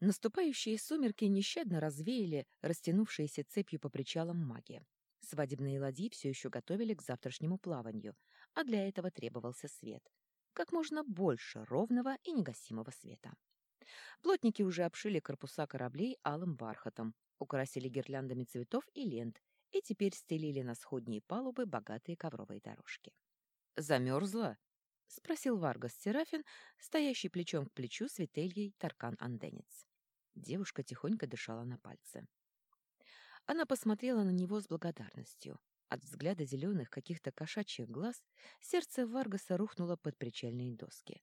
Наступающие сумерки нещадно развеяли растянувшиеся цепью по причалам маги. Свадебные ладьи все еще готовили к завтрашнему плаванию, а для этого требовался свет. Как можно больше ровного и негасимого света. Плотники уже обшили корпуса кораблей алым бархатом, украсили гирляндами цветов и лент и теперь стелили на сходние палубы богатые ковровые дорожки. «Замерзла?» — спросил Варгас Серафин, стоящий плечом к плечу с Вительей Таркан-Анденец. Девушка тихонько дышала на пальцы. Она посмотрела на него с благодарностью. От взгляда зеленых каких-то кошачьих глаз сердце Варгаса рухнуло под причальные доски.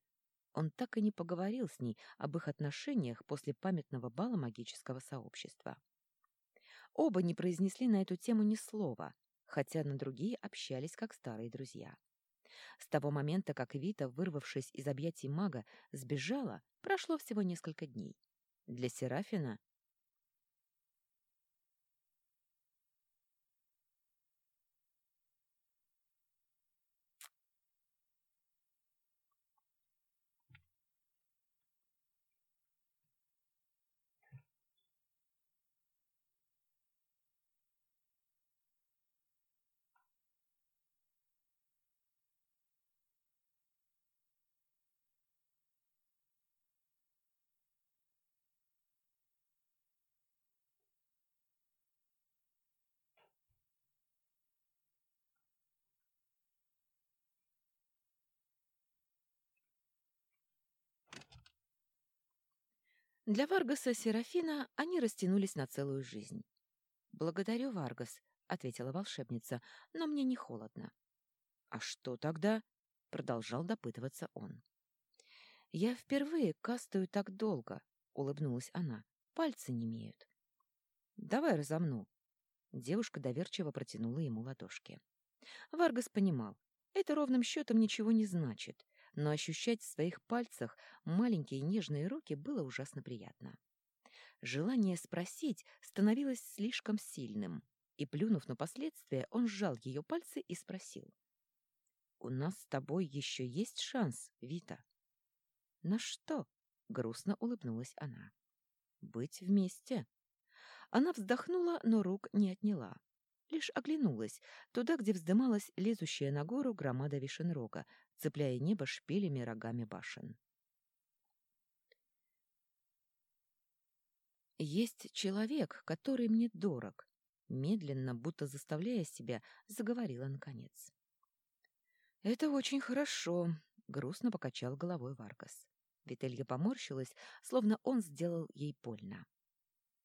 Он так и не поговорил с ней об их отношениях после памятного бала магического сообщества. Оба не произнесли на эту тему ни слова, хотя на другие общались как старые друзья. С того момента, как Вита, вырвавшись из объятий мага, сбежала, прошло всего несколько дней. Для Серафина Для Варгаса Серафина они растянулись на целую жизнь. «Благодарю, Варгас», — ответила волшебница, — «но мне не холодно». «А что тогда?» — продолжал допытываться он. «Я впервые кастую так долго», — улыбнулась она. «Пальцы немеют». «Давай разомну». Девушка доверчиво протянула ему ладошки. Варгас понимал, это ровным счетом ничего не значит, но ощущать в своих пальцах маленькие нежные руки было ужасно приятно. Желание спросить становилось слишком сильным, и, плюнув на последствия, он сжал ее пальцы и спросил. «У нас с тобой еще есть шанс, Вита?» «На что?» — грустно улыбнулась она. «Быть вместе». Она вздохнула, но рук не отняла лишь оглянулась туда, где вздымалась лезущая на гору громада вишенрога, цепляя небо шпилями рогами башен. «Есть человек, который мне дорог», — медленно, будто заставляя себя, заговорила наконец. «Это очень хорошо», — грустно покачал головой Варгас. Вителья поморщилась, словно он сделал ей больно.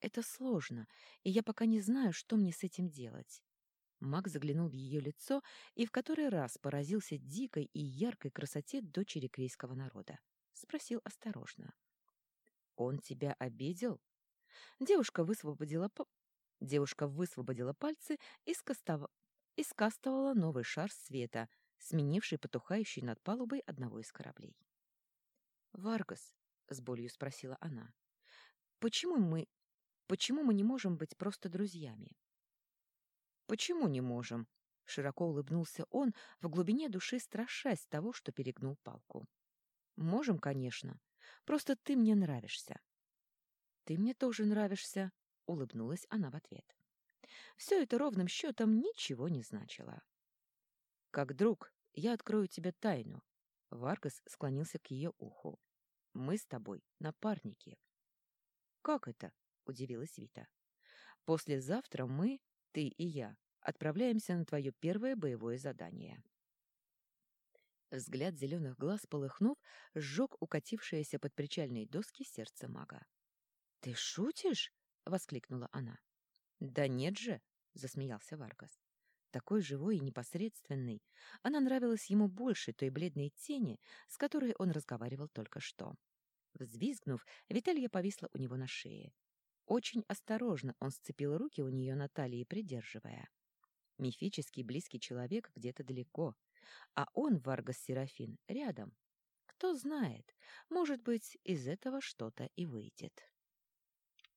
Это сложно, и я пока не знаю, что мне с этим делать. Маг заглянул в ее лицо и в который раз поразился дикой и яркой красоте дочери крейского народа. Спросил осторожно. «Он тебя обидел?» Девушка высвободила, по... Девушка высвободила пальцы и, скостав... и скастовала новый шар света, сменивший потухающий над палубой одного из кораблей. «Варгас», — с болью спросила она, — «почему мы Почему мы не можем быть просто друзьями? Почему не можем? Широко улыбнулся он, в глубине души страшась того, что перегнул палку. Можем, конечно. Просто ты мне нравишься. Ты мне тоже нравишься, улыбнулась она в ответ. Все это ровным счетом ничего не значило. Как друг, я открою тебе тайну. Варгас склонился к ее уху. Мы с тобой напарники. Как это? Удивилась Вита. Послезавтра мы, ты и я, отправляемся на твое первое боевое задание. Взгляд зеленых глаз, полыхнув, сжег укатившееся под причальные доски сердце мага. — Ты шутишь? — воскликнула она. — Да нет же! — засмеялся Варгас. Такой живой и непосредственный. Она нравилась ему больше той бледной тени, с которой он разговаривал только что. Взвизгнув, Виталья повисла у него на шее. Очень осторожно он сцепил руки у нее на талии, придерживая. Мифический близкий человек где-то далеко, а он, Варгас Серафин, рядом. Кто знает, может быть, из этого что-то и выйдет.